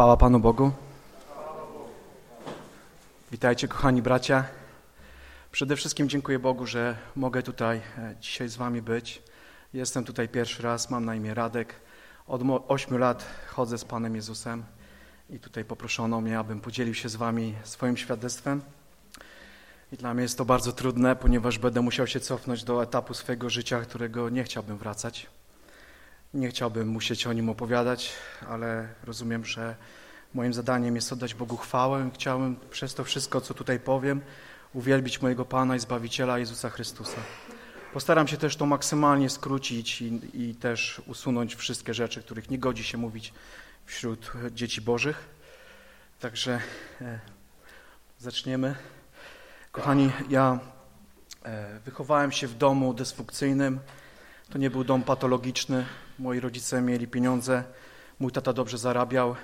Chwała Panu Bogu. Witajcie, kochani bracia. Przede wszystkim dziękuję Bogu, że mogę tutaj e, dzisiaj z Wami być. Jestem tutaj pierwszy raz, mam na imię Radek. Od ośmiu lat chodzę z Panem Jezusem i tutaj poproszono mnie, abym podzielił się z Wami swoim świadectwem. I dla mnie jest to bardzo trudne, ponieważ będę musiał się cofnąć do etapu swojego życia, którego nie chciałbym wracać. Nie chciałbym musieć o nim opowiadać, ale rozumiem, że moim zadaniem jest oddać Bogu chwałę. Chciałem przez to wszystko, co tutaj powiem, uwielbić mojego Pana i Zbawiciela Jezusa Chrystusa. Postaram się też to maksymalnie skrócić i, i też usunąć wszystkie rzeczy, których nie godzi się mówić wśród dzieci Bożych. Także e, zaczniemy. Kochani, ja e, wychowałem się w domu dysfunkcyjnym. To nie był dom patologiczny. Moi rodzice mieli pieniądze, mój tata dobrze zarabiał,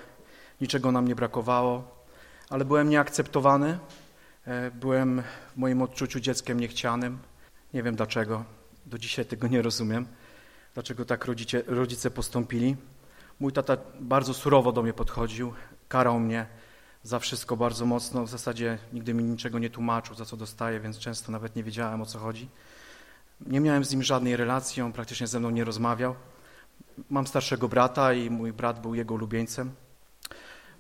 niczego nam nie brakowało, ale byłem nieakceptowany. E, byłem w moim odczuciu dzieckiem niechcianym. Nie wiem dlaczego, do dzisiaj tego nie rozumiem, dlaczego tak rodzice, rodzice postąpili. Mój tata bardzo surowo do mnie podchodził, karał mnie za wszystko bardzo mocno. W zasadzie nigdy mi niczego nie tłumaczył, za co dostaję, więc często nawet nie wiedziałem o co chodzi. Nie miałem z nim żadnej relacji, on praktycznie ze mną nie rozmawiał. Mam starszego brata i mój brat był jego ulubieńcem.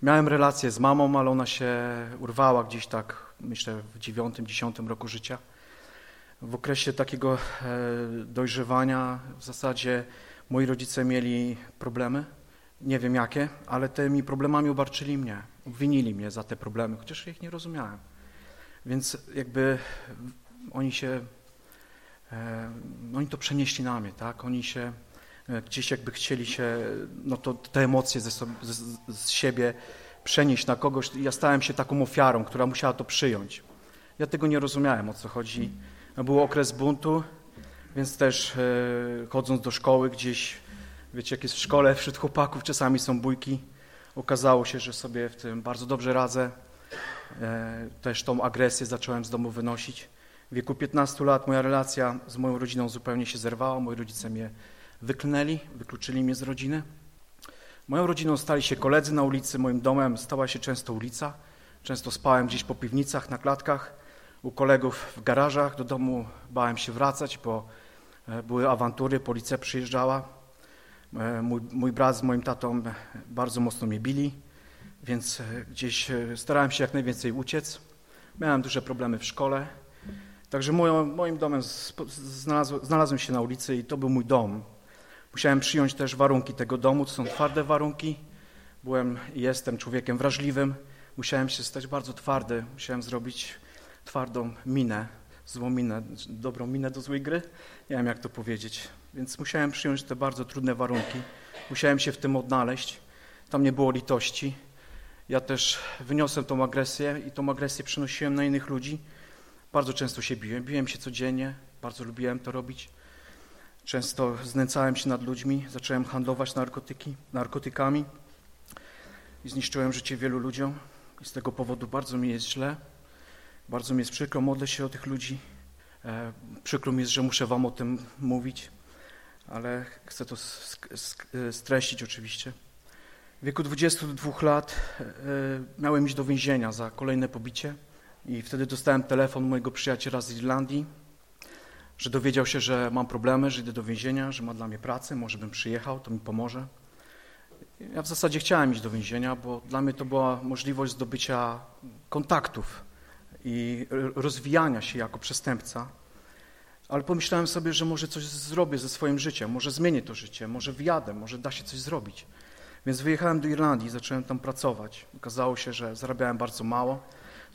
Miałem relację z mamą, ale ona się urwała gdzieś tak, myślę, w dziewiątym, dziesiątym roku życia. W okresie takiego e, dojrzewania w zasadzie moi rodzice mieli problemy, nie wiem jakie, ale tymi problemami obarczyli mnie, obwinili mnie za te problemy, chociaż ich nie rozumiałem. Więc jakby oni się, e, oni to przenieśli na mnie, tak? Oni się gdzieś jakby chcieli się, no to te emocje ze sobie, z, z siebie przenieść na kogoś. Ja stałem się taką ofiarą, która musiała to przyjąć. Ja tego nie rozumiałem, o co chodzi. Był okres buntu, więc też e, chodząc do szkoły gdzieś, wiecie jak jest w szkole, wśród chłopaków czasami są bójki. Okazało się, że sobie w tym bardzo dobrze radzę. E, też tą agresję zacząłem z domu wynosić. W wieku 15 lat moja relacja z moją rodziną zupełnie się zerwała. Moi rodzice mnie wyklnęli, wykluczyli mnie z rodziny. Moją rodziną stali się koledzy na ulicy, moim domem stała się często ulica. Często spałem gdzieś po piwnicach, na klatkach, u kolegów w garażach. Do domu bałem się wracać, bo e, były awantury, policja przyjeżdżała. E, mój, mój brat z moim tatą bardzo mocno mnie bili, więc e, gdzieś starałem się jak najwięcej uciec. Miałem duże problemy w szkole. Także moją, moim domem znalazłem, znalazłem się na ulicy i to był mój dom. Musiałem przyjąć też warunki tego domu, to są twarde warunki. Byłem i jestem człowiekiem wrażliwym. Musiałem się stać bardzo twardy, musiałem zrobić twardą minę, złą minę, dobrą minę do złej gry. Nie wiem, jak to powiedzieć. Więc musiałem przyjąć te bardzo trudne warunki. Musiałem się w tym odnaleźć. Tam nie było litości. Ja też wyniosłem tą agresję i tą agresję przenosiłem na innych ludzi. Bardzo często się biłem. Biłem się codziennie, bardzo lubiłem to robić. Często znęcałem się nad ludźmi, zacząłem handlować narkotyki, narkotykami i zniszczyłem życie wielu ludziom. I z tego powodu bardzo mi jest źle, bardzo mi jest przykro, modlę się o tych ludzi. E, przykro mi jest, że muszę wam o tym mówić, ale chcę to streścić oczywiście. W wieku 22 lat e, miałem iść do więzienia za kolejne pobicie i wtedy dostałem telefon mojego przyjaciela z Irlandii, że dowiedział się, że mam problemy, że idę do więzienia, że ma dla mnie pracę, może bym przyjechał, to mi pomoże. Ja w zasadzie chciałem iść do więzienia, bo dla mnie to była możliwość zdobycia kontaktów i rozwijania się jako przestępca. Ale pomyślałem sobie, że może coś zrobię ze swoim życiem, może zmienię to życie, może wjadę, może da się coś zrobić. Więc wyjechałem do Irlandii, zacząłem tam pracować. Okazało się, że zarabiałem bardzo mało,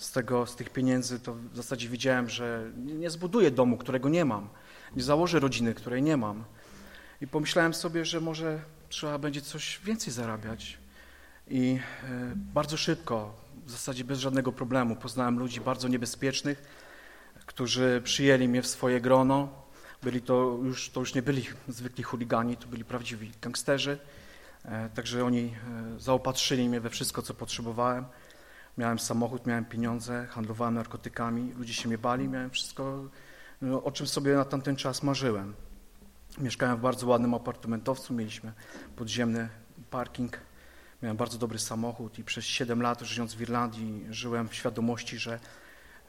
z, tego, z tych pieniędzy, to w zasadzie widziałem, że nie zbuduję domu, którego nie mam, nie założę rodziny, której nie mam. I pomyślałem sobie, że może trzeba będzie coś więcej zarabiać. I e, bardzo szybko, w zasadzie bez żadnego problemu, poznałem ludzi bardzo niebezpiecznych, którzy przyjęli mnie w swoje grono. Byli to już, to już nie byli zwykli chuligani, to byli prawdziwi gangsterzy. E, także oni e, zaopatrzyli mnie we wszystko, co potrzebowałem. Miałem samochód, miałem pieniądze, handlowałem narkotykami, ludzie się mnie bali, miałem wszystko, no, o czym sobie na tamten czas marzyłem. Mieszkałem w bardzo ładnym apartamentowcu, mieliśmy podziemny parking, Miałem bardzo dobry samochód i przez 7 lat żyjąc w Irlandii żyłem w świadomości, że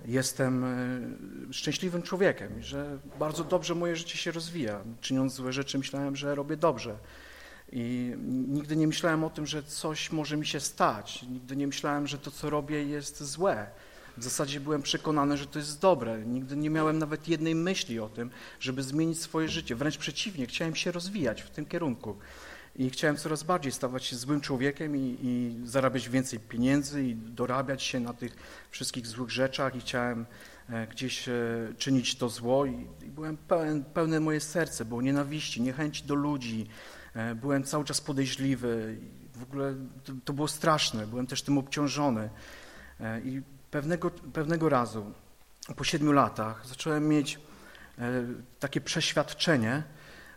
jestem e, szczęśliwym człowiekiem że bardzo dobrze moje życie się rozwija. Czyniąc złe rzeczy myślałem, że robię dobrze. I nigdy nie myślałem o tym, że coś może mi się stać. Nigdy nie myślałem, że to, co robię, jest złe. W zasadzie byłem przekonany, że to jest dobre. Nigdy nie miałem nawet jednej myśli o tym, żeby zmienić swoje życie. Wręcz przeciwnie, chciałem się rozwijać w tym kierunku. I chciałem coraz bardziej stawać się złym człowiekiem i, i zarabiać więcej pieniędzy i dorabiać się na tych wszystkich złych rzeczach i chciałem e, gdzieś e, czynić to zło i, i byłem pełen, pełne moje serce było nienawiści, niechęci do ludzi, byłem cały czas podejrzliwy w ogóle to, to było straszne, byłem też tym obciążony i pewnego, pewnego razu po siedmiu latach zacząłem mieć takie przeświadczenie,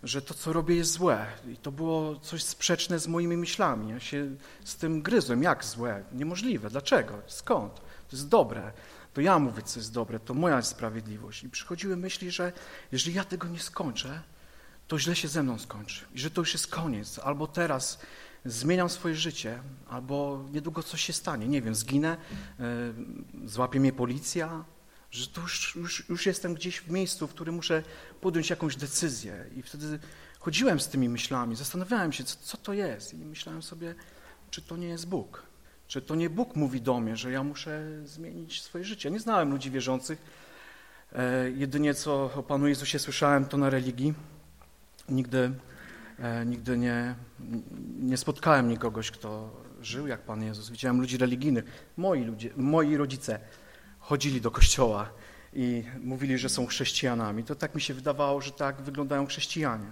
że to, co robię, jest złe. I to było coś sprzeczne z moimi myślami. Ja się z tym gryzłem. Jak złe? Niemożliwe. Dlaczego? Skąd? To jest dobre. To ja mówię, co jest dobre. To moja sprawiedliwość. I przychodziły myśli, że jeżeli ja tego nie skończę, to źle się ze mną skończy. I że to już jest koniec. Albo teraz zmieniam swoje życie, albo niedługo coś się stanie. Nie wiem, zginę, yy, złapie mnie policja, że to już, już, już jestem gdzieś w miejscu, w którym muszę podjąć jakąś decyzję. I wtedy chodziłem z tymi myślami, zastanawiałem się, co, co to jest. I myślałem sobie, czy to nie jest Bóg. Czy to nie Bóg mówi do mnie, że ja muszę zmienić swoje życie. Nie znałem ludzi wierzących. E, jedynie co o Panu Jezusie słyszałem, to na religii. Nigdy, e, nigdy nie, nie spotkałem nikogoś, kto żył jak Pan Jezus. Widziałem ludzi religijnych. Moi, ludzie, moi rodzice chodzili do kościoła i mówili, że są chrześcijanami. To tak mi się wydawało, że tak wyglądają chrześcijanie.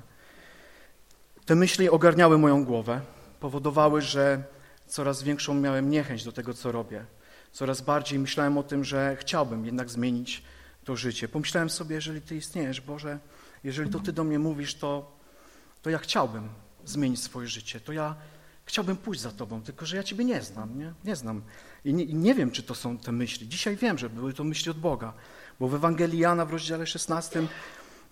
Te myśli ogarniały moją głowę, powodowały, że coraz większą miałem niechęć do tego, co robię. Coraz bardziej myślałem o tym, że chciałbym jednak zmienić to życie. Pomyślałem sobie, jeżeli Ty istniejesz, Boże, jeżeli to Ty do mnie mówisz, to, to ja chciałbym zmienić swoje życie. To ja chciałbym pójść za Tobą, tylko że ja Ciebie nie znam, nie? Nie znam i nie, I nie, wiem, czy to są te myśli. Dzisiaj wiem, że były to myśli od Boga, bo w Ewangelii Jana w rozdziale 16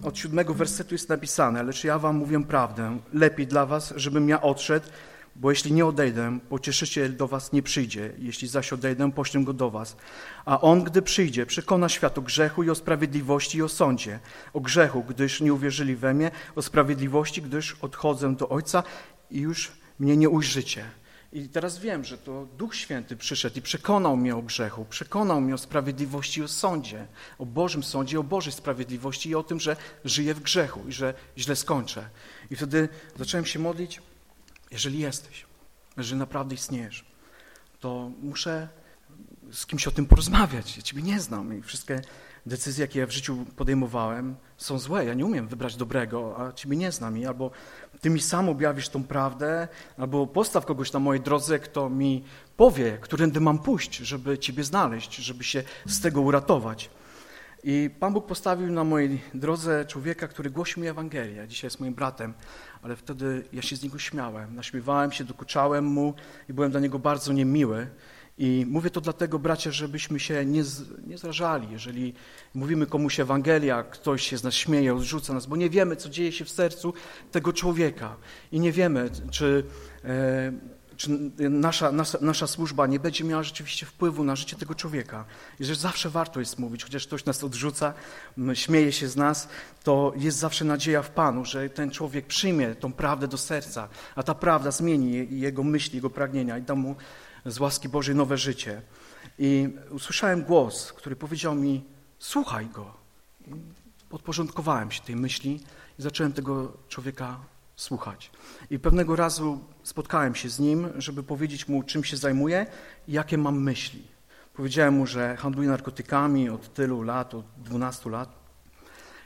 od siódmego wersetu jest napisane, lecz ja wam mówię prawdę, lepiej dla was, żebym ja odszedł, bo jeśli nie odejdę, pocieszyciel do was nie przyjdzie, jeśli zaś odejdę, poślę go do was. A on, gdy przyjdzie, przekona świat o grzechu i o sprawiedliwości i o sądzie. O grzechu, gdyż nie uwierzyli we mnie, o sprawiedliwości, gdyż odchodzę do Ojca i już mnie nie ujrzycie. I teraz wiem, że to Duch Święty przyszedł i przekonał mnie o grzechu, przekonał mnie o sprawiedliwości i o sądzie, o Bożym sądzie, o Bożej sprawiedliwości i o tym, że żyję w grzechu i że źle skończę. I wtedy zacząłem się modlić, jeżeli jesteś, jeżeli naprawdę istniejesz, to muszę z kimś o tym porozmawiać. Ja Ciebie nie znam i wszystkie decyzje, jakie ja w życiu podejmowałem, są złe. Ja nie umiem wybrać dobrego, a Ciebie nie znam i albo Ty mi sam objawisz tą prawdę, albo postaw kogoś na mojej drodze, kto mi powie, którędy mam pójść, żeby Ciebie znaleźć, żeby się z tego uratować. I Pan Bóg postawił na mojej drodze człowieka, który głosił mi Ewangelię. Dzisiaj jest moim bratem, ale wtedy ja się z niego śmiałem. Naśmiewałem się, dokuczałem mu i byłem dla niego bardzo niemiły. I mówię to dlatego, bracia, żebyśmy się nie, z, nie zrażali, jeżeli mówimy komuś Ewangelia, ktoś się z nas śmieje, odrzuca nas, bo nie wiemy, co dzieje się w sercu tego człowieka i nie wiemy, czy, e, czy nasza, nasza, nasza służba nie będzie miała rzeczywiście wpływu na życie tego człowieka. I że zawsze warto jest mówić, chociaż ktoś nas odrzuca, śmieje się z nas, to jest zawsze nadzieja w Panu, że ten człowiek przyjmie tą prawdę do serca, a ta prawda zmieni jego myśli, jego pragnienia i da mu z łaski Bożej nowe życie. I usłyszałem głos, który powiedział mi: Słuchaj go. Podporządkowałem się tej myśli i zacząłem tego człowieka słuchać. I pewnego razu spotkałem się z nim, żeby powiedzieć mu, czym się zajmuję i jakie mam myśli. Powiedziałem mu, że handluję narkotykami od tylu lat, od 12 lat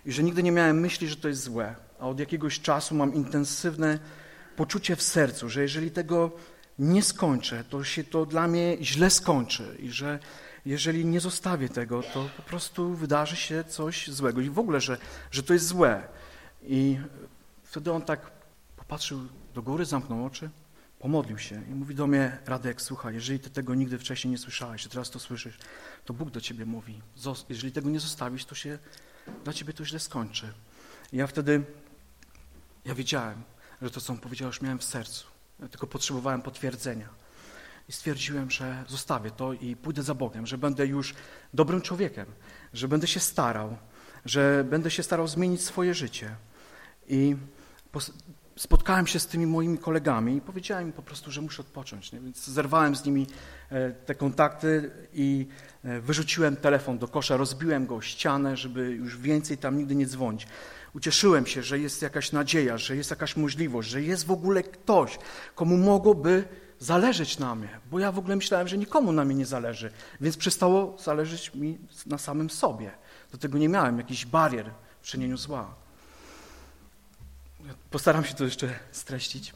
i że nigdy nie miałem myśli, że to jest złe, a od jakiegoś czasu mam intensywne poczucie w sercu, że jeżeli tego nie skończę, to się to dla mnie źle skończy i że jeżeli nie zostawię tego, to po prostu wydarzy się coś złego i w ogóle, że, że to jest złe. I wtedy on tak popatrzył do góry, zamknął oczy, pomodlił się i mówi do mnie, Radek, słuchaj, jeżeli ty tego nigdy wcześniej nie słyszałeś, a teraz to słyszysz, to Bóg do ciebie mówi, jeżeli tego nie zostawisz, to się dla ciebie to źle skończy. I ja wtedy, ja wiedziałem, że to, co on powiedział, już miałem w sercu tylko potrzebowałem potwierdzenia. I stwierdziłem, że zostawię to i pójdę za Bogiem, że będę już dobrym człowiekiem, że będę się starał, że będę się starał zmienić swoje życie. I spotkałem się z tymi moimi kolegami i powiedziałem im po prostu, że muszę odpocząć. Nie? Więc zerwałem z nimi e, te kontakty i e, wyrzuciłem telefon do kosza, rozbiłem go o ścianę, żeby już więcej tam nigdy nie dzwonić. Ucieszyłem się, że jest jakaś nadzieja, że jest jakaś możliwość, że jest w ogóle ktoś, komu mogłoby zależeć na mnie, bo ja w ogóle myślałem, że nikomu na mnie nie zależy, więc przestało zależeć mi na samym sobie. Do tego nie miałem jakichś barier w czynieniu zła. Postaram się to jeszcze streścić,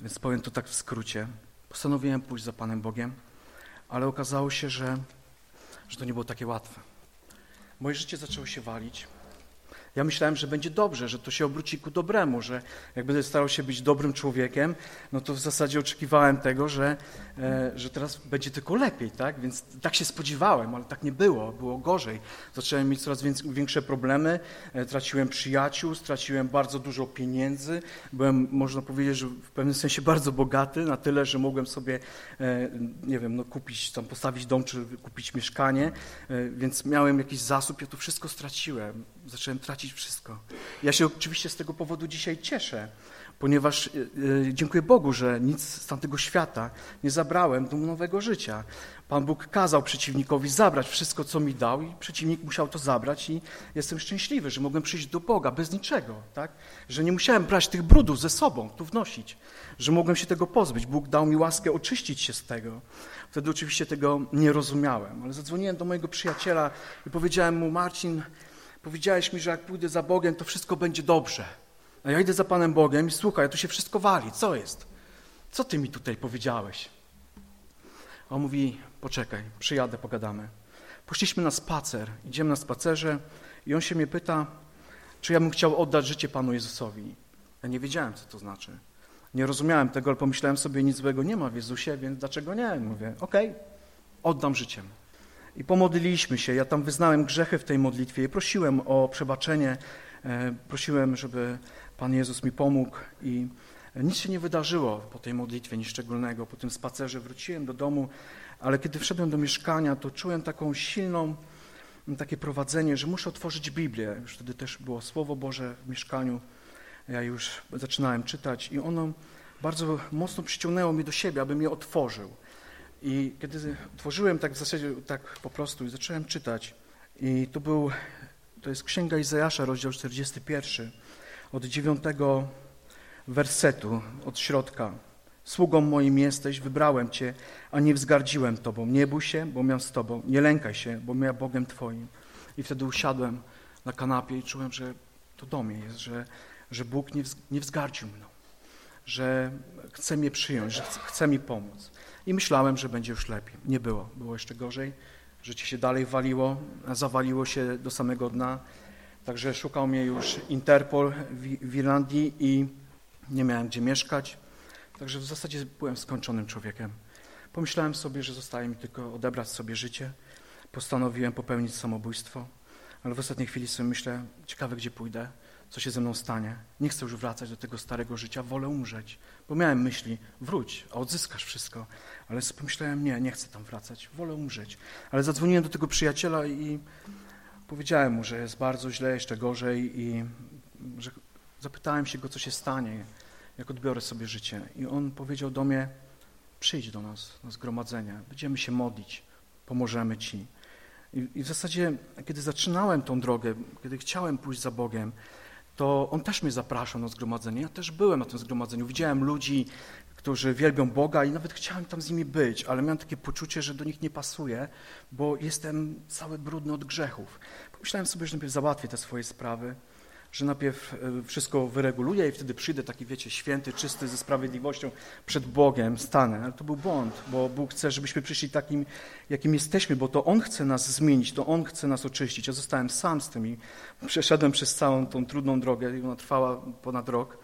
więc powiem to tak w skrócie. Postanowiłem pójść za Panem Bogiem, ale okazało się, że, że to nie było takie łatwe. Moje życie zaczęło się walić. Ja myślałem, że będzie dobrze, że to się obróci ku dobremu, że jak będę starał się być dobrym człowiekiem, no to w zasadzie oczekiwałem tego, że, e, że teraz będzie tylko lepiej, tak? Więc tak się spodziewałem, ale tak nie było, było gorzej. Zacząłem mieć coraz większe problemy, e, traciłem przyjaciół, straciłem bardzo dużo pieniędzy, byłem, można powiedzieć, że w pewnym sensie bardzo bogaty, na tyle, że mogłem sobie, e, nie wiem, no kupić, tam postawić dom, czy kupić mieszkanie, więc miałem jakiś zasób, ja to wszystko straciłem. Zacząłem tracić wszystko. Ja się oczywiście z tego powodu dzisiaj cieszę, ponieważ e, e, dziękuję Bogu, że nic z tamtego świata nie zabrałem do nowego życia. Pan Bóg kazał przeciwnikowi zabrać wszystko, co mi dał i przeciwnik musiał to zabrać i jestem szczęśliwy, że mogłem przyjść do Boga bez niczego, tak? Że nie musiałem brać tych brudów ze sobą, tu wnosić, że mogłem się tego pozbyć. Bóg dał mi łaskę oczyścić się z tego. Wtedy oczywiście tego nie rozumiałem, ale zadzwoniłem do mojego przyjaciela i powiedziałem mu, Marcin, Powiedziałeś mi, że jak pójdę za Bogiem, to wszystko będzie dobrze. A ja idę za Panem Bogiem i słuchaj, tu się wszystko wali. Co jest? Co ty mi tutaj powiedziałeś? A on mówi, poczekaj, przyjadę, pogadamy. Poszliśmy na spacer, idziemy na spacerze i on się mnie pyta, czy ja bym chciał oddać życie Panu Jezusowi. Ja nie wiedziałem, co to znaczy. Nie rozumiałem tego, ale pomyślałem sobie, nic złego nie ma w Jezusie, więc dlaczego nie? Mówię, okej, okay, oddam życiem. I pomodliliśmy się. Ja tam wyznałem grzechy w tej modlitwie i prosiłem o przebaczenie. E, prosiłem, żeby Pan Jezus mi pomógł i nic się nie wydarzyło po tej modlitwie, nic szczególnego. Po tym spacerze wróciłem do domu, ale kiedy wszedłem do mieszkania, to czułem taką silną, takie prowadzenie, że muszę otworzyć Biblię. Już wtedy też było Słowo Boże w mieszkaniu. Ja już zaczynałem czytać i ono bardzo mocno przyciągnęło mnie do siebie, abym je otworzył. I kiedy otworzyłem tak w zasadzie tak po prostu i zacząłem czytać i to był, to jest Księga Izajasza, rozdział 41, od 9 wersetu, od środka. Sługą moim jesteś, wybrałem Cię, a nie wzgardziłem Tobą. Nie bój się, bo miałem z Tobą. Nie lękaj się, bo miałem Bogiem Twoim. I wtedy usiadłem na kanapie i czułem, że to do mnie jest, że, że Bóg nie, nie wzgardził mną, że chce mnie przyjąć, że chce, chce mi pomóc. I myślałem, że będzie już lepiej. Nie było. Było jeszcze gorzej. Życie się dalej waliło, zawaliło się do samego dna. Także szukał mnie już Interpol w, Irlandii i nie miałem gdzie mieszkać. Także w zasadzie byłem skończonym człowiekiem. Pomyślałem sobie, że zostaje mi tylko odebrać sobie życie. Postanowiłem popełnić samobójstwo, ale w ostatniej chwili sobie myślę, ciekawe gdzie pójdę co się ze mną stanie. Nie chcę już wracać do tego starego życia, wolę umrzeć. Bo miałem myśli, wróć, a odzyskasz wszystko. Ale pomyślałem, nie, nie chcę tam wracać, wolę umrzeć. Ale zadzwoniłem do tego przyjaciela i powiedziałem mu, że jest bardzo źle, jeszcze gorzej i że zapytałem się go, co się stanie, jak odbiorę sobie życie. I on powiedział do mnie, przyjdź do nas na zgromadzenie, będziemy się modlić, pomożemy Ci. I, I, w zasadzie, kiedy zaczynałem tą drogę, kiedy chciałem pójść za Bogiem, to on też mnie zapraszał na zgromadzenie. Ja też byłem na tym zgromadzeniu. Widziałem ludzi, którzy wielbią Boga i nawet chciałem tam z nimi być, ale miałem takie poczucie, że do nich nie pasuje, bo jestem cały brudny od grzechów. Pomyślałem sobie, że najpierw załatwię te swoje sprawy, że najpierw e, wszystko wyreguluję i wtedy przyjdę taki, wiecie, święty, czysty, ze sprawiedliwością przed Bogiem stanę. Ale to był błąd, bo Bóg chce, żebyśmy przyszli takim, jakim jesteśmy, bo to On chce nas zmienić, to On chce nas oczyścić. Ja zostałem sam z tym i przeszedłem przez całą tą trudną drogę i ona trwała ponad rok.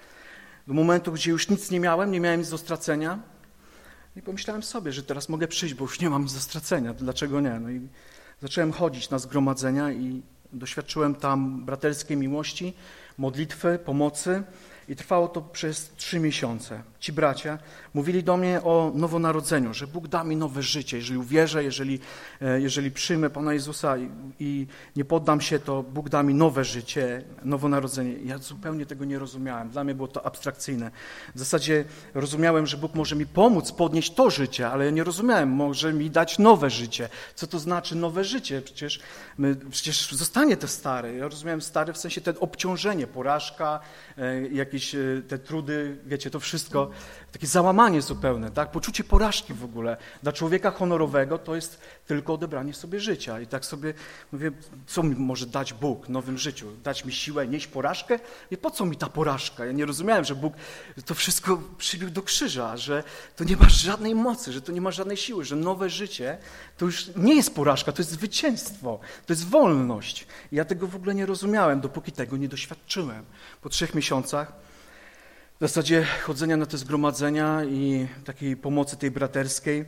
Do momentu, gdzie już nic nie miałem, nie miałem nic do stracenia i pomyślałem sobie, że teraz mogę przyjść, bo już nie mam nic do stracenia, dlaczego nie? No i zacząłem chodzić na zgromadzenia i Doświadczyłem tam braterskiej miłości, modlitwy, pomocy i trwało to przez trzy miesiące. Ci bracia, mówili do mnie o nowonarodzeniu, że Bóg da mi nowe życie. Jeżeli uwierzę, jeżeli, e, jeżeli przyjmę Pana Jezusa i, i nie poddam się, to Bóg da mi nowe życie, nowonarodzenie. Ja zupełnie tego nie rozumiałem. Dla mnie było to abstrakcyjne. W zasadzie rozumiałem, że Bóg może mi pomóc podnieść to życie, ale ja nie rozumiałem, może mi dać nowe życie. Co to znaczy nowe życie? Przecież, my, przecież zostanie to stare. Ja rozumiałem stary w sensie ten obciążenie, porażka, e, jakieś e, te trudy, wiecie, to wszystko takie załamanie zupełne, tak? Poczucie porażki w ogóle. Dla człowieka honorowego to jest tylko odebranie sobie życia. I tak sobie mówię, co mi może dać Bóg w nowym życiu? Dać mi siłę, nieść porażkę? I po co mi ta porażka? Ja nie rozumiałem, że Bóg to wszystko przybił do krzyża, że to nie ma żadnej mocy, że to nie ma żadnej siły, że nowe życie to już nie jest porażka, to jest zwycięstwo, to jest wolność. I ja tego w ogóle nie rozumiałem, dopóki tego nie doświadczyłem. Po trzech miesiącach w zasadzie chodzenia na te zgromadzenia i takiej pomocy tej braterskiej,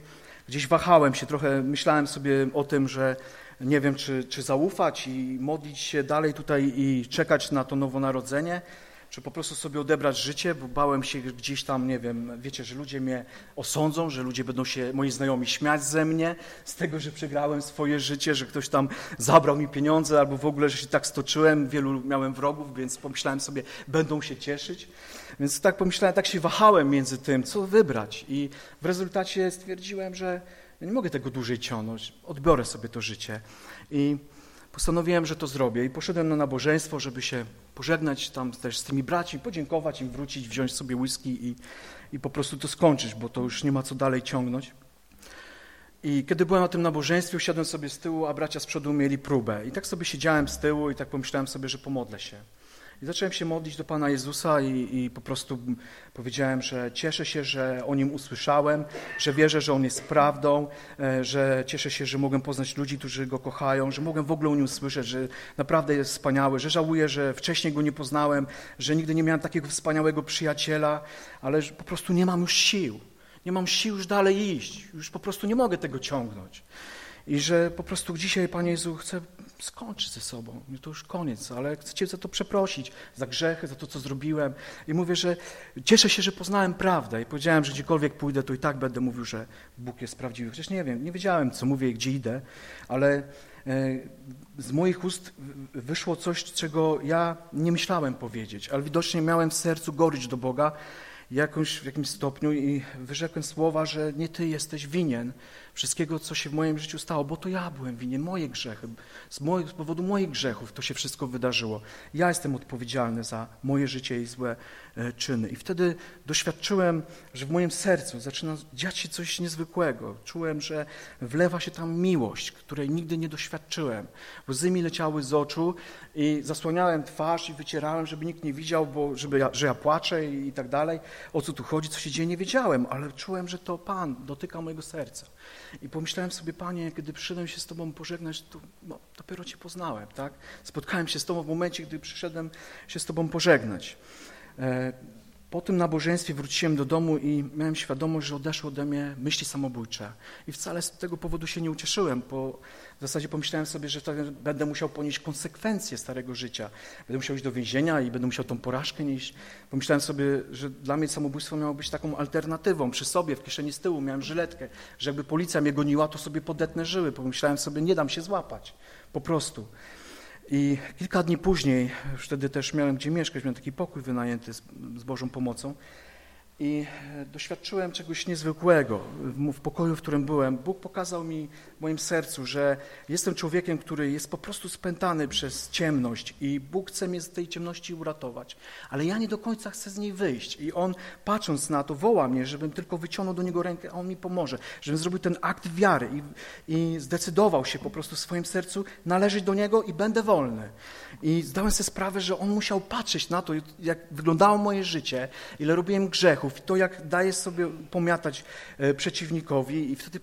gdzieś wahałem się trochę, myślałem sobie o tym, że nie wiem, czy, czy zaufać i modlić się dalej tutaj i czekać na to nowonarodzenie, czy po prostu sobie odebrać życie, bo bałem się gdzieś tam, nie wiem, wiecie, że ludzie mnie osądzą, że ludzie będą się, moi znajomi, śmiać ze mnie, z tego, że przegrałem swoje życie, że ktoś tam zabrał mi pieniądze, albo w ogóle, że się tak stoczyłem, wielu miałem wrogów, więc pomyślałem sobie, będą się cieszyć. Więc tak pomyślałem, tak się wahałem między tym, co wybrać i w rezultacie stwierdziłem, że nie mogę tego dłużej ciągnąć, odbiorę sobie to życie. I postanowiłem, że to zrobię i poszedłem na nabożeństwo, żeby się pożegnać tam też z tymi braćmi, podziękować im, wrócić, wziąć sobie whisky i, i po prostu to skończyć, bo to już nie ma co dalej ciągnąć. I kiedy byłem na tym nabożeństwie, usiadłem sobie z tyłu, a bracia z przodu mieli próbę. I tak sobie siedziałem z tyłu i tak pomyślałem sobie, że pomodlę się. I zacząłem się modlić do Pana Jezusa i, i, po prostu powiedziałem, że cieszę się, że o Nim usłyszałem, że wierzę, że On jest prawdą, e, że cieszę się, że mogę poznać ludzi, którzy Go kochają, że mogę w ogóle o Nim usłyszeć, że naprawdę jest wspaniały, że żałuję, że wcześniej Go nie poznałem, że nigdy nie miałem takiego wspaniałego przyjaciela, ale po prostu nie mam już sił. Nie mam sił już dalej iść, już po prostu nie mogę tego ciągnąć. I że po prostu dzisiaj, Panie Jezu, chcę skończyć ze sobą. To już koniec, ale chcę Cię za to przeprosić, za grzechy, za to, co zrobiłem. I mówię, że cieszę się, że poznałem prawdę i powiedziałem, że gdziekolwiek pójdę, to i tak będę mówił, że Bóg jest prawdziwy. Chociaż nie wiem, nie wiedziałem, co mówię i gdzie idę, ale e, z moich ust wyszło coś, czego ja nie myślałem powiedzieć, ale widocznie miałem w sercu gorycz do Boga jakąś, w jakimś stopniu i wyrzekłem słowa, że nie Ty jesteś winien, wszystkiego, co się w moim życiu stało, bo to ja byłem winien, moje grzechy. Z, z powodu moich grzechów to się wszystko wydarzyło. Ja jestem odpowiedzialny za moje życie i złe czyny. I wtedy doświadczyłem, że w moim sercu zaczyna dziać się coś niezwykłego. Czułem, że wlewa się tam miłość, której nigdy nie doświadczyłem. Łzy mi leciały z oczu i zasłaniałem twarz i wycierałem, żeby nikt nie widział, bo żeby ja, że ja płaczę i, i tak dalej. O co tu chodzi, co się dzieje, nie wiedziałem, ale czułem, że to Pan dotyka mojego serca. I pomyślałem sobie, Panie, kiedy przyszedłem się z Tobą pożegnać, to no, dopiero Cię poznałem, tak? Spotkałem się z Tobą w momencie, gdy przyszedłem się z Tobą pożegnać. E, po tym nabożeństwie wróciłem do domu i miałem świadomość, że odeszły ode mnie myśli samobójcze. I wcale z tego powodu się nie ucieszyłem, bo w zasadzie pomyślałem sobie, że będę musiał ponieść konsekwencje starego życia. Będę musiał iść do więzienia i będę musiał tą porażkę nieść. Pomyślałem sobie, że dla mnie samobójstwo miało być taką alternatywą. Przy sobie, w kieszeni z tyłu miałem żyletkę, że jakby policja mnie goniła, to sobie podetnę żyły. Pomyślałem sobie, nie dam się złapać. Po prostu. I kilka dni później, wtedy też miałem gdzie mieszkać, miałem taki pokój wynajęty z, z Bożą pomocą. I doświadczyłem czegoś niezwykłego w pokoju, w którym byłem. Bóg pokazał mi w moim sercu, że jestem człowiekiem, który jest po prostu spętany przez ciemność i Bóg chce mnie z tej ciemności uratować. Ale ja nie do końca chcę z niej wyjść. I On, patrząc na to, woła mnie, żebym tylko wyciągnął do Niego rękę, a On mi pomoże. Żebym zrobił ten akt wiary i, i zdecydował się po prostu w swoim sercu należeć do Niego i będę wolny. I zdałem sobie sprawę, że On musiał patrzeć na to, jak wyglądało moje życie, ile robiłem grzechów i to, jak daję sobie pomiatać e, przeciwnikowi i wtedy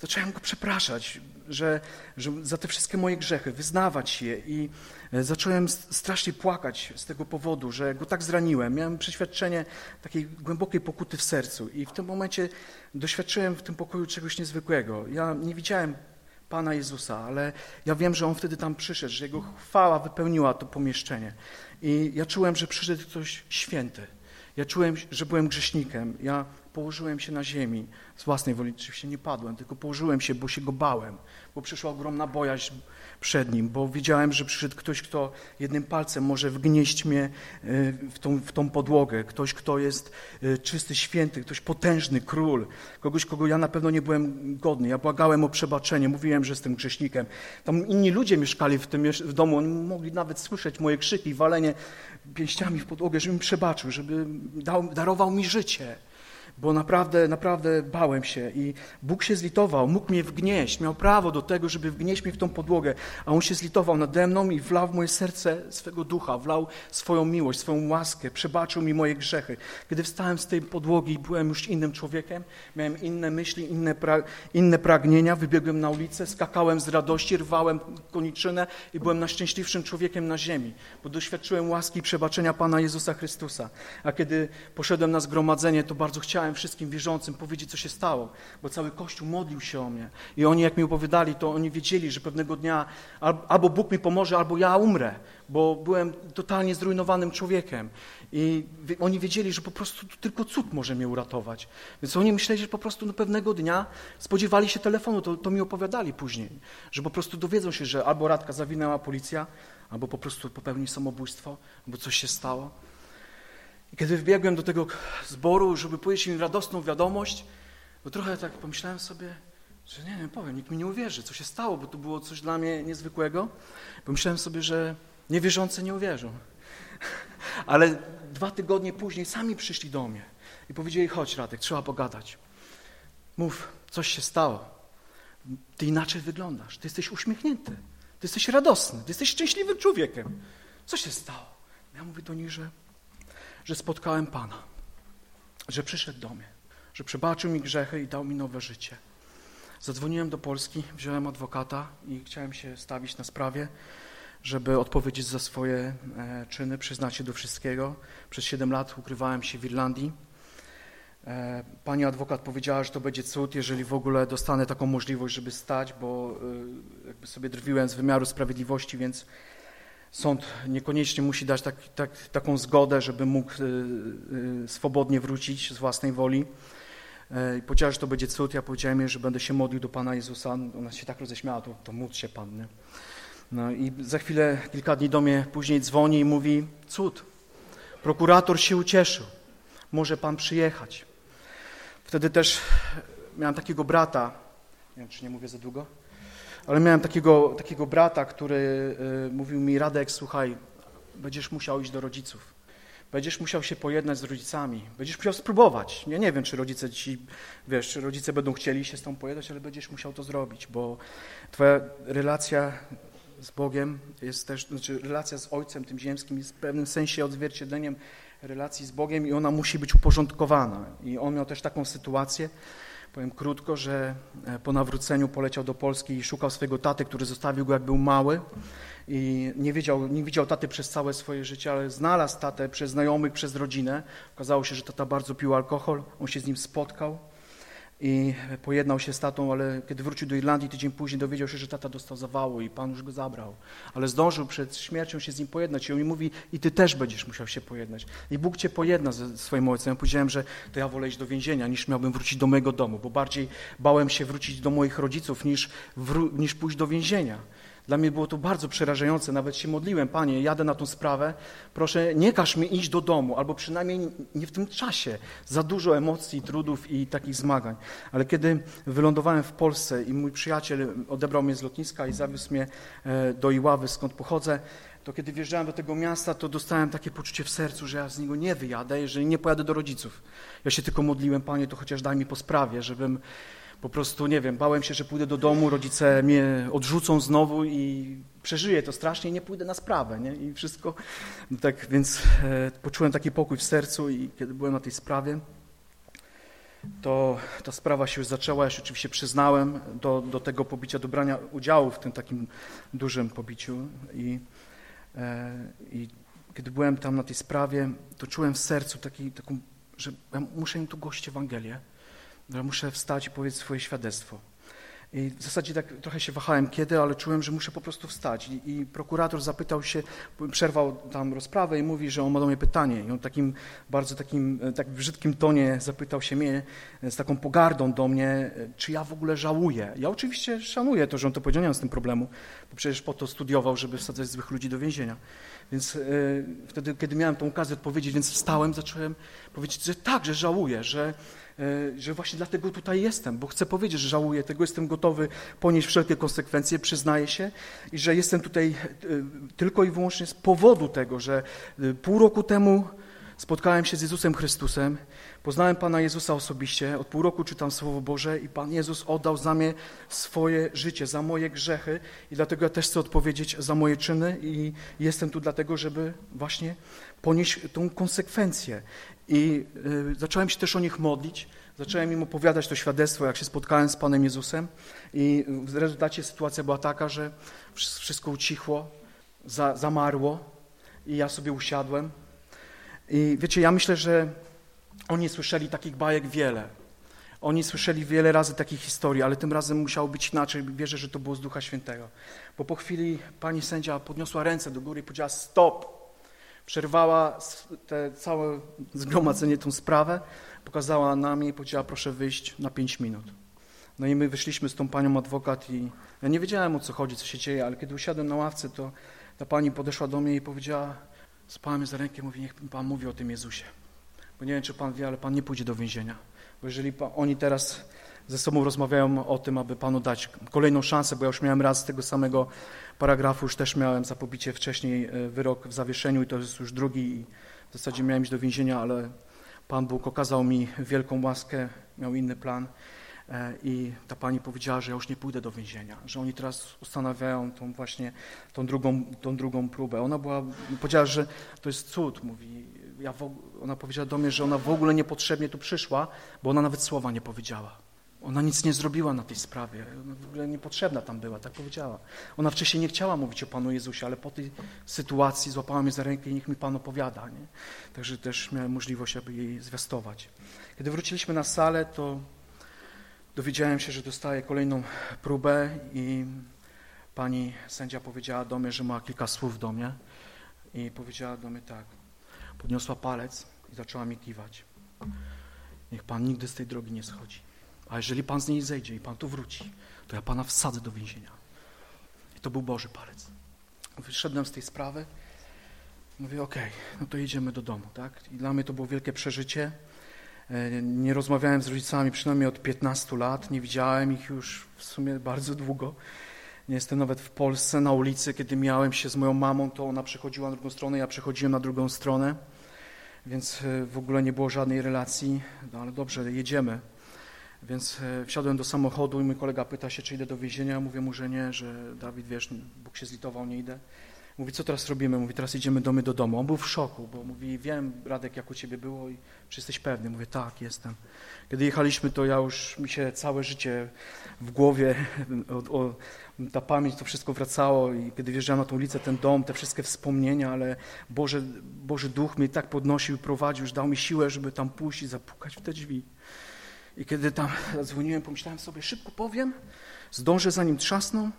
zacząłem Go przepraszać, że, że za te wszystkie moje grzechy, wyznawać je i e, zacząłem strasznie płakać z tego powodu, że Go tak zraniłem. Miałem przeświadczenie takiej głębokiej pokuty w sercu i w tym momencie doświadczyłem w tym pokoju czegoś niezwykłego. Ja nie widziałem Pana Jezusa, ale ja wiem, że On wtedy tam przyszedł, że Jego chwała wypełniła to pomieszczenie. I ja czułem, że przyszedł ktoś święty. Ja czułem, że byłem grzesznikiem. Ja położyłem się na ziemi. Z własnej woli oczywiście nie padłem, tylko położyłem się, bo się go bałem, bo przyszła ogromna bojaźń przed nim, bo wiedziałem, że przyszedł ktoś, kto jednym palcem może wgnieść mnie e, w tą, w tą podłogę, ktoś, kto jest e, czysty, święty, ktoś potężny, król, kogoś, kogo ja na pewno nie byłem godny. Ja błagałem o przebaczenie, mówiłem, że jestem grzesznikiem. Tam inni ludzie mieszkali w tym w domu, oni mogli nawet słyszeć moje krzyki, walenie pięściami w podłogę, żeby mi przebaczył, żeby dał, darował mi życie bo naprawdę, naprawdę bałem się i Bóg się zlitował, mógł mnie wgnieść, miał prawo do tego, żeby wgnieść mnie w tą podłogę, a On się zlitował nade mną i wlał w moje serce swego ducha, wlał swoją miłość, swoją łaskę, przebaczył mi moje grzechy. Kiedy wstałem z tej podłogi i byłem już innym człowiekiem, miałem inne myśli, inne, pra inne pragnienia, wybiegłem na ulicę, skakałem z radości, rwałem koniczynę i byłem najszczęśliwszym człowiekiem na ziemi, bo doświadczyłem łaski i przebaczenia Pana Jezusa Chrystusa. A kiedy poszedłem na zgromadzenie, to bardzo chciałem wszystkim wierzącym powiedzieć, co się stało, bo cały Kościół modlił się o mnie. I oni, jak mi opowiadali, to oni wiedzieli, że pewnego dnia albo Bóg mi pomoże, albo ja umrę, bo byłem totalnie zrujnowanym człowiekiem. I oni wiedzieli, że po prostu tylko cud może mnie uratować. Więc oni myśleli, że po prostu no, pewnego dnia spodziewali się telefonu, to, to mi opowiadali później, że po prostu dowiedzą się, że albo Radka zawinęła policja, albo po prostu popełni samobójstwo, albo coś się stało. I kiedy wbiegłem do tego zboru, żeby powiedzieć im radosną wiadomość, to trochę tak pomyślałem sobie, że nie wiem, powiem, nikt mi nie uwierzy, co się stało, bo to było coś dla mnie niezwykłego. Pomyślałem sobie, że niewierzący nie uwierzą. Ale dwa tygodnie później sami przyszli do mnie i powiedzieli, chodź Radek, trzeba pogadać. Mów, coś się stało. Ty inaczej wyglądasz, ty jesteś uśmiechnięty, ty jesteś radosny, ty jesteś szczęśliwym człowiekiem. Co się stało? Ja mówię do nich, że że spotkałem Pana, że przyszedł do mnie, że przebaczył mi grzechy i dał mi nowe życie. Zadzwoniłem do Polski, wziąłem adwokata i chciałem się stawić na sprawie, żeby odpowiedzieć za swoje e, czyny, przyznać się do wszystkiego. Przez 7 lat ukrywałem się w Irlandii. E, pani adwokat powiedziała, że to będzie cud, jeżeli w ogóle dostanę taką możliwość, żeby stać, bo e, jakby sobie drwiłem z wymiaru sprawiedliwości, więc Sąd niekoniecznie musi dać tak, tak, taką zgodę, żeby mógł y, y, swobodnie wrócić z własnej woli. Y, powiedziała, że to będzie cud. Ja powiedziałem że będę się modlił do Pana Jezusa. Ona się tak roześmiała, to, to módl się Pan. Nie? No i za chwilę, kilka dni do mnie później dzwoni i mówi, cud, prokurator się ucieszył, może Pan przyjechać. Wtedy też miałem takiego brata, nie wiem, czy nie mówię za długo, ale miałem takiego, takiego brata, który y, mówił mi, Radek, słuchaj, będziesz musiał iść do rodziców. Będziesz musiał się pojednać z rodzicami. Będziesz musiał spróbować. Ja nie wiem, czy rodzice ci, wiesz, czy rodzice będą chcieli się z tą pojednać, ale będziesz musiał to zrobić, bo twoja relacja z Bogiem jest też, znaczy relacja z Ojcem tym ziemskim jest w pewnym sensie odzwierciedleniem relacji z Bogiem i ona musi być uporządkowana. I on miał też taką sytuację, Powiem krótko, że e, po nawróceniu poleciał do Polski i szukał swojego taty, który zostawił go jak był mały i nie, wiedział, nie widział taty przez całe swoje życie, ale znalazł tatę przez znajomych, przez rodzinę. Okazało się, że tata bardzo pił alkohol, on się z nim spotkał i pojednał się z tatą, ale kiedy wrócił do Irlandii tydzień później dowiedział się, że tata dostał zawału i Pan już go zabrał. Ale zdążył przed śmiercią się z nim pojednać i on mi mówi, i ty też będziesz musiał się pojednać. I Bóg cię pojedna ze swoim ojcem. Ja powiedziałem, że to ja wolę iść do więzienia, niż miałbym wrócić do mojego domu, bo bardziej bałem się wrócić do moich rodziców, niż, niż pójść do więzienia. Dla mnie było to bardzo przerażające, nawet się modliłem, Panie, jadę na tą sprawę, proszę nie każ mi iść do domu, albo przynajmniej nie w tym czasie. Za dużo emocji, trudów i takich zmagań. Ale kiedy wylądowałem w Polsce i mój przyjaciel odebrał mnie z lotniska i zawiózł mnie e, do Iławy, skąd pochodzę, to kiedy wjeżdżałem do tego miasta, to dostałem takie poczucie w sercu, że ja z niego nie wyjadę, jeżeli nie pojadę do rodziców. Ja się tylko modliłem, Panie, to chociaż daj mi po sprawie, żebym po prostu, nie wiem, bałem się, że pójdę do domu, rodzice mnie odrzucą znowu i przeżyję to strasznie i nie pójdę na sprawę, nie? I wszystko, no tak, więc e, poczułem taki pokój w sercu i kiedy byłem na tej sprawie, to ta sprawa się już zaczęła, ja się oczywiście przyznałem do, do tego pobicia, do brania udziału w tym takim dużym pobiciu i, e, i kiedy byłem tam na tej sprawie, to czułem w sercu taki, taką, że ja muszę im tu głosić Ewangelię, że muszę wstać i powiedzieć swoje świadectwo. I w zasadzie tak trochę się wahałem kiedy, ale czułem, że muszę po prostu wstać. I, I, prokurator zapytał się, przerwał tam rozprawę i mówi, że on ma do mnie pytanie. I on takim bardzo takim tak brzydkim tonie zapytał się mnie, z taką pogardą do mnie, czy ja w ogóle żałuję. Ja oczywiście szanuję to, że on to powiedział, nie mam z tym problemu, bo przecież po to studiował, żeby wsadzać złych ludzi do więzienia. Więc yy, wtedy, kiedy miałem tą okazję odpowiedzieć, więc wstałem, zacząłem powiedzieć, że tak, że żałuję, że E, że właśnie dlatego tutaj jestem, bo chcę powiedzieć, że żałuję tego, jestem gotowy ponieść wszelkie konsekwencje, przyznaję się i że jestem tutaj e, tylko i wyłącznie z powodu tego, że e, pół roku temu spotkałem się z Jezusem Chrystusem, poznałem Pana Jezusa osobiście, od pół roku czytam Słowo Boże i Pan Jezus oddał za mnie swoje życie, za moje grzechy i dlatego ja też chcę odpowiedzieć za moje czyny i jestem tu dlatego, żeby właśnie ponieść tą konsekwencję. I y, zacząłem się też o nich modlić, zacząłem im opowiadać to świadectwo, jak się spotkałem z Panem Jezusem i w rezultacie sytuacja była taka, że wszystko ucichło, za, zamarło i ja sobie usiadłem. I wiecie, ja myślę, że oni słyszeli takich bajek wiele. Oni słyszeli wiele razy takich historii, ale tym razem musiało być inaczej. Wierzę, że to było z Ducha Świętego. Bo po chwili pani sędzia podniosła ręce do góry i powiedziała stop przerwała te całe zgromadzenie, tą sprawę, pokazała nam i powiedziała, proszę wyjść na pięć minut. No i my wyszliśmy z tą panią adwokat i ja nie wiedziałem o co chodzi, co się dzieje, ale kiedy usiadłem na ławce, to ta pani podeszła do mnie i powiedziała, spała mnie za rękę, mówi, niech pan mówi o tym Jezusie. Bo nie wiem, czy pan wie, ale pan nie pójdzie do więzienia. Bo jeżeli pan, oni teraz ze sobą rozmawiają o tym, aby panu dać kolejną szansę, bo ja już miałem raz z tego samego paragrafu, już też miałem za pobicie wcześniej e, wyrok w zawieszeniu i to jest już drugi i w zasadzie miałem iść do więzienia, ale Pan Bóg okazał mi wielką łaskę, miał inny plan i ta pani powiedziała, że ja już nie pójdę do więzienia, że oni teraz ustanawiają tą właśnie tą drugą, tą drugą próbę. Ona była, powiedziała, że to jest cud, mówi, ja ona powiedziała do mnie, że ona w ogóle niepotrzebnie tu przyszła, bo ona nawet słowa nie powiedziała. Ona nic nie zrobiła na tej sprawie. Ona w ogóle niepotrzebna tam była, tak powiedziała. Ona wcześniej nie chciała mówić o Panu Jezusie, ale po tej sytuacji złapała mnie za rękę i niech mi Pan opowiada. Nie? Także też miałem możliwość, aby jej zwiastować. Kiedy wróciliśmy na salę, to dowiedziałem się, że dostaję kolejną próbę i pani sędzia powiedziała do mnie, że ma kilka słów do mnie i powiedziała do mnie tak. Podniosła palec i zaczęła mi kiwać. Niech Pan nigdy z tej drogi nie schodzi. A jeżeli Pan z niej zejdzie i Pan tu wróci, to ja Pana wsadzę do więzienia. I to był Boży palec. Wyszedłem z tej sprawy, mówię, okej, okay, no to jedziemy do domu, tak? I dla mnie to było wielkie przeżycie. E, nie rozmawiałem z rodzicami przynajmniej od 15 lat, nie widziałem ich już w sumie bardzo długo. Nie jestem nawet w Polsce, na ulicy, kiedy miałem się z moją mamą, to ona przechodziła na drugą stronę, ja przechodziłem na drugą stronę, więc e, w ogóle nie było żadnej relacji, no ale dobrze, jedziemy. Więc e, wsiadłem do samochodu i mój kolega pyta się, czy idę do więzienia. Mówię mu, że nie, że Dawid, wiesz, Bóg się zlitował, nie idę. Mówi, co teraz robimy? Mówi, teraz idziemy do my do domu. On był w szoku, bo mówi, wiem, Radek, jak u ciebie było i czy jesteś pewny? Mówię, tak, jestem. Kiedy jechaliśmy, to ja już, mi się całe życie w głowie, o, o, ta pamięć, to wszystko wracało i kiedy wjeżdżałem na tą ulicę, ten dom, te wszystkie wspomnienia, ale Boże, Boży Duch mnie tak podnosił i prowadził, już dał mi siłę, żeby tam pójść i zapukać w te drzwi. I kiedy tam zadzwoniłem, pomyślałem sobie, szybko powiem, zdążę zanim trzasną,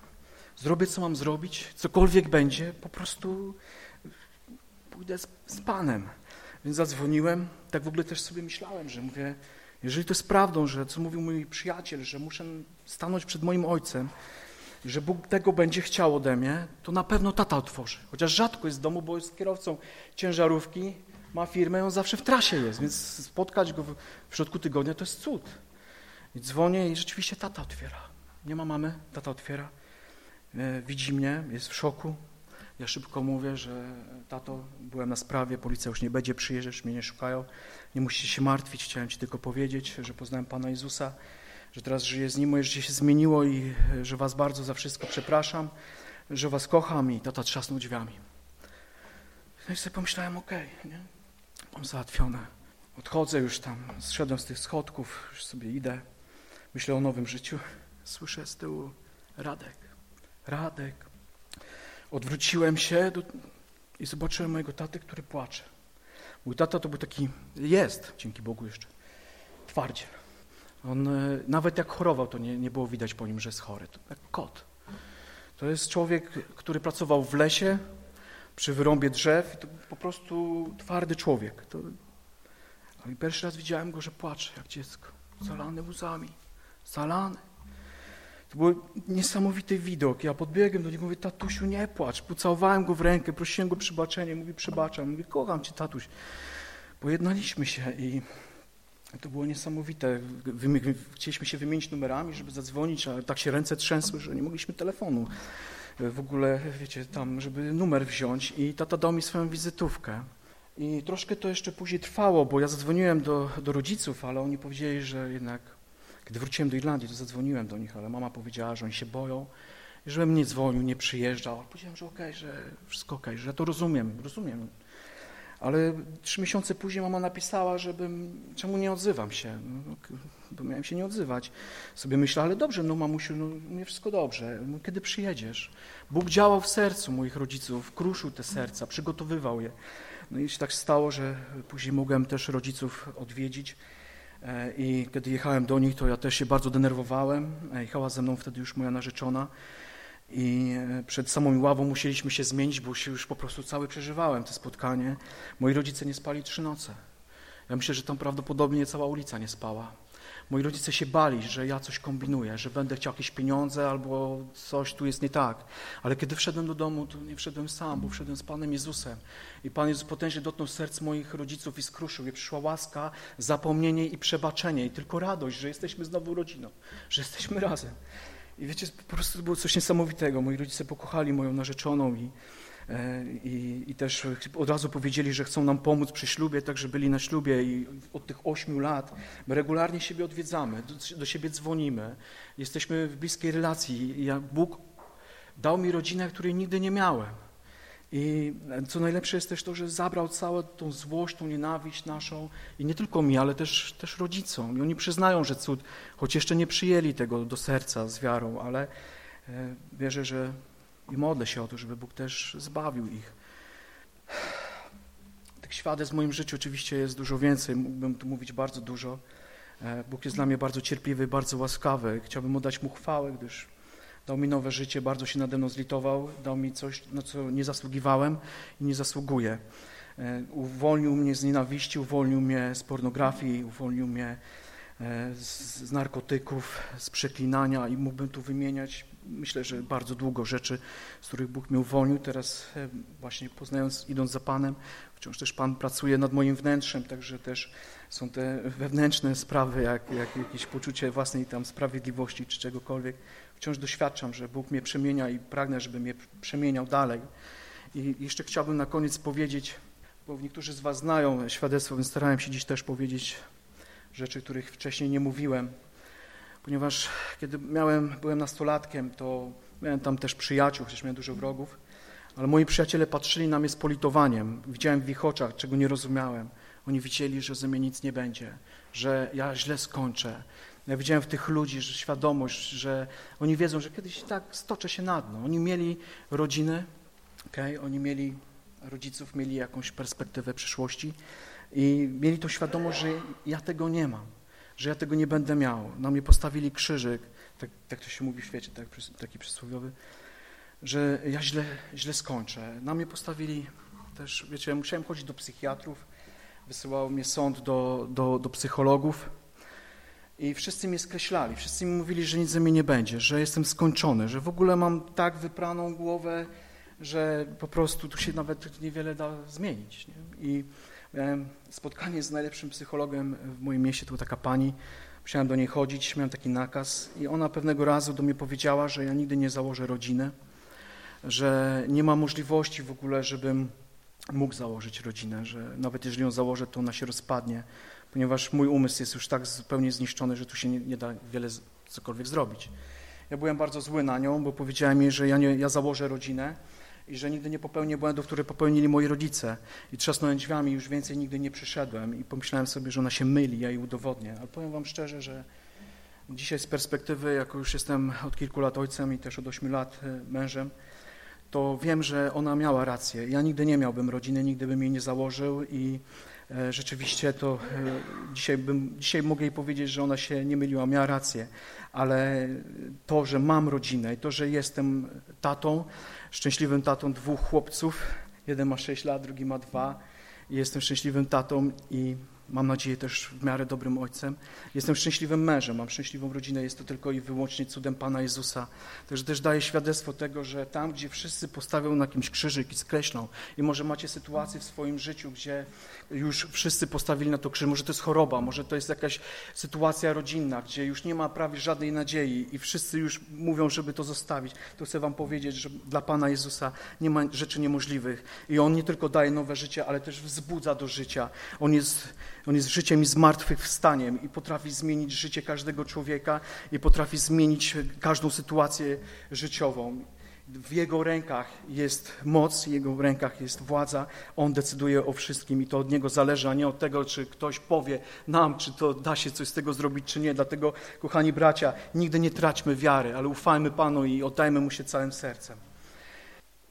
zrobię co mam zrobić, cokolwiek będzie, po prostu pójdę z, z Panem. Więc zadzwoniłem, tak w ogóle też sobie myślałem, że mówię, jeżeli to jest prawdą, że co mówił mój przyjaciel, że muszę stanąć przed moim ojcem, że Bóg tego będzie chciał ode mnie, to na pewno tata otworzy. Chociaż rzadko jest w domu, bo jest kierowcą ciężarówki, ma firmę, on zawsze w trasie jest, więc spotkać go w środku tygodnia to jest cud. I dzwonię i rzeczywiście tata otwiera. Nie ma mamy, tata otwiera. E, widzi mnie, jest w szoku. Ja szybko mówię, że tato, byłem na sprawie, policja już nie będzie przyjeżdżać, mnie nie szukają. Nie musicie się martwić, chciałem ci tylko powiedzieć, że poznałem Pana Jezusa, że teraz żyję z Nim, moje życie się zmieniło i e, że was bardzo za wszystko przepraszam, że was kocham i tata trzasnął drzwiami. No i sobie pomyślałem, okej, okay, Mam załatwione. Odchodzę już tam, zszedłem z tych schodków, już sobie idę. Myślę o nowym życiu. Słyszę z tyłu Radek, Radek. Odwróciłem się do... i zobaczyłem mojego taty, który płacze. Mój tata to był taki, jest, dzięki Bogu jeszcze, twardziel. On e, nawet jak chorował, to nie, nie było widać po nim, że jest chory. To jak kot. To jest człowiek, który pracował w lesie, przy wyrąbie drzew. To po prostu twardy człowiek. To... Pierwszy raz widziałem go, że płacze jak dziecko, zalany łzami, zalany. To był niesamowity widok. Ja podbiegłem do niego, mówię, tatusiu, nie płacz. Pocałowałem go w rękę, prosiłem go o przebaczenie. Mówi, przebaczam. Mówię, kocham cię, tatuś. Pojednaliśmy się i to było niesamowite. Chcieliśmy się wymienić numerami, żeby zadzwonić, ale tak się ręce trzęsły, że nie mogliśmy telefonu w ogóle, wiecie, tam, żeby numer wziąć i tata dał mi swoją wizytówkę. I troszkę to jeszcze później trwało, bo ja zadzwoniłem do, do rodziców, ale oni powiedzieli, że jednak, kiedy wróciłem do Irlandii, to zadzwoniłem do nich, ale mama powiedziała, że oni się boją, żebym nie dzwonił, nie przyjeżdżał. Powiedziałem, że okej, okay, że wszystko okej, okay, że to rozumiem, rozumiem. Ale trzy miesiące później mama napisała, żebym, czemu nie odzywam się, no, bo miałem się nie odzywać. Sobie myślę, ale dobrze, no mamusiu, no mnie wszystko dobrze, kiedy przyjedziesz? Bóg działał w sercu moich rodziców, kruszył te serca, przygotowywał je. No i się tak stało, że później mogłem też rodziców odwiedzić i kiedy jechałem do nich, to ja też się bardzo denerwowałem. E, jechała ze mną wtedy już moja narzeczona i e, przed samą ławą musieliśmy się zmienić, bo się już po prostu cały przeżywałem to spotkanie. Moi rodzice nie spali trzy noce. Ja myślę, że tam prawdopodobnie cała ulica nie spała. Moi rodzice się bali, że ja coś kombinuję, że będę chciał jakieś pieniądze albo coś tu jest nie tak. Ale kiedy wszedłem do domu, to nie wszedłem sam, bo wszedłem z Panem Jezusem. I Pan Jezus potężnie dotknął serc moich rodziców i skruszył je. Przyszła łaska, zapomnienie i przebaczenie i tylko radość, że jesteśmy znowu rodziną, że jesteśmy razem. I wiecie, po prostu było coś niesamowitego. Moi rodzice pokochali moją narzeczoną i, i, i, też od razu powiedzieli, że chcą nam pomóc przy ślubie, także byli na ślubie i od tych ośmiu lat my regularnie siebie odwiedzamy, do, do siebie dzwonimy, jesteśmy w bliskiej relacji. Ja, Bóg dał mi rodzinę, której nigdy nie miałem. I co najlepsze jest też to, że zabrał całą tą złość, tą nienawiść naszą i nie tylko mi, ale też, też rodzicom. I oni przyznają, że cud, choć jeszcze nie przyjęli tego do serca z wiarą, ale e, wierzę, że i modlę się o to, żeby Bóg też zbawił ich. Tych świadectw w moim życiu oczywiście jest dużo więcej, mógłbym tu mówić bardzo dużo. E, Bóg jest dla mnie bardzo cierpliwy, bardzo łaskawy. Chciałbym oddać Mu chwałę, gdyż dał mi nowe życie, bardzo się nade mną zlitował, dał mi coś, na co nie zasługiwałem i nie zasługuję. E, uwolnił mnie z nienawiści, uwolnił mnie z pornografii, uwolnił mnie z, z narkotyków, z przeklinania i mógłbym tu wymieniać, myślę, że bardzo długo rzeczy, z których Bóg mnie uwolnił. Teraz e, właśnie poznając, idąc za Panem, wciąż też Pan pracuje nad moim wnętrzem, także też są te wewnętrzne sprawy, jak, jak jakieś poczucie własnej tam sprawiedliwości czy czegokolwiek wciąż doświadczam, że Bóg mnie przemienia i pragnę, żeby mnie przemieniał dalej. I jeszcze chciałbym na koniec powiedzieć, bo niektórzy z Was znają świadectwo, więc starałem się dziś też powiedzieć rzeczy, których wcześniej nie mówiłem, ponieważ kiedy miałem, byłem nastolatkiem, to miałem tam też przyjaciół, chociaż miałem dużo wrogów, ale moi przyjaciele patrzyli na mnie z politowaniem. Widziałem w ich oczach, czego nie rozumiałem. Oni widzieli, że ze mnie nic nie będzie, że ja źle skończę, ja widziałem w tych ludzi że świadomość, że oni wiedzą, że kiedyś tak stoczę się na dno. Oni mieli rodziny, okay? oni mieli rodziców, mieli jakąś perspektywę przyszłości i mieli tą świadomość, że ja tego nie mam, że ja tego nie będę miał. Na mnie postawili krzyżyk, tak, tak to się mówi w świecie, tak, taki przysłowiowy, że ja źle, źle skończę. Na mnie postawili też, wiecie, ja musiałem chodzić do psychiatrów, wysyłał mnie sąd do, do, do psychologów, i wszyscy mnie skreślali, wszyscy mi mówili, że nic ze mnie nie będzie, że jestem skończony, że w ogóle mam tak wypraną głowę, że po prostu tu się nawet niewiele da zmienić. Nie? I miałem spotkanie z najlepszym psychologiem w moim mieście, to taka pani, musiałem do niej chodzić, miałem taki nakaz i ona pewnego razu do mnie powiedziała, że ja nigdy nie założę rodziny, że nie ma możliwości w ogóle, żebym mógł założyć rodzinę, że nawet jeżeli ją założę, to ona się rozpadnie, ponieważ mój umysł jest już tak zupełnie zniszczony, że tu się nie, nie da wiele cokolwiek zrobić. Ja byłem bardzo zły na nią, bo powiedziałem jej, że ja, nie, ja założę rodzinę i że nigdy nie popełnię błędów, które popełnili moi rodzice. I trzasnąłem drzwiami, już więcej nigdy nie przyszedłem i pomyślałem sobie, że ona się myli, ja jej udowodnię. Ale powiem wam szczerze, że dzisiaj z perspektywy, jako już jestem od kilku lat ojcem i też od ośmiu lat e, mężem, to wiem, że ona miała rację. Ja nigdy nie miałbym rodziny, nigdy bym jej nie założył i rzeczywiście to e, dzisiaj, bym, dzisiaj mogę jej powiedzieć, że ona się nie myliła, miała rację, ale to, że mam rodzinę i to, że jestem tatą, szczęśliwym tatą dwóch chłopców, jeden ma 6 lat, drugi ma dwa, jestem szczęśliwym tatą i mam nadzieję też w miarę dobrym ojcem. Jestem szczęśliwym mężem, mam szczęśliwą rodzinę, jest to tylko i wyłącznie cudem Pana Jezusa. Także też daję świadectwo tego, że tam, gdzie wszyscy postawią na kimś krzyżyk i skreślą i może macie sytuację w swoim życiu, gdzie już wszyscy postawili na to krzyż, może to jest choroba, może to jest jakaś sytuacja rodzinna, gdzie już nie ma prawie żadnej nadziei i wszyscy już mówią, żeby to zostawić, to chcę wam powiedzieć, że dla Pana Jezusa nie ma rzeczy niemożliwych i On nie tylko daje nowe życie, ale też wzbudza do życia. On jest on jest życiem i zmartwychwstaniem i potrafi zmienić życie każdego człowieka i potrafi zmienić każdą sytuację życiową. W Jego rękach jest moc, w Jego rękach jest władza. On decyduje o wszystkim i to od Niego zależy, a nie od tego, czy ktoś powie nam, czy to da się coś z tego zrobić, czy nie. Dlatego, kochani bracia, nigdy nie traćmy wiary, ale ufajmy Panu i oddajmy Mu się całym sercem.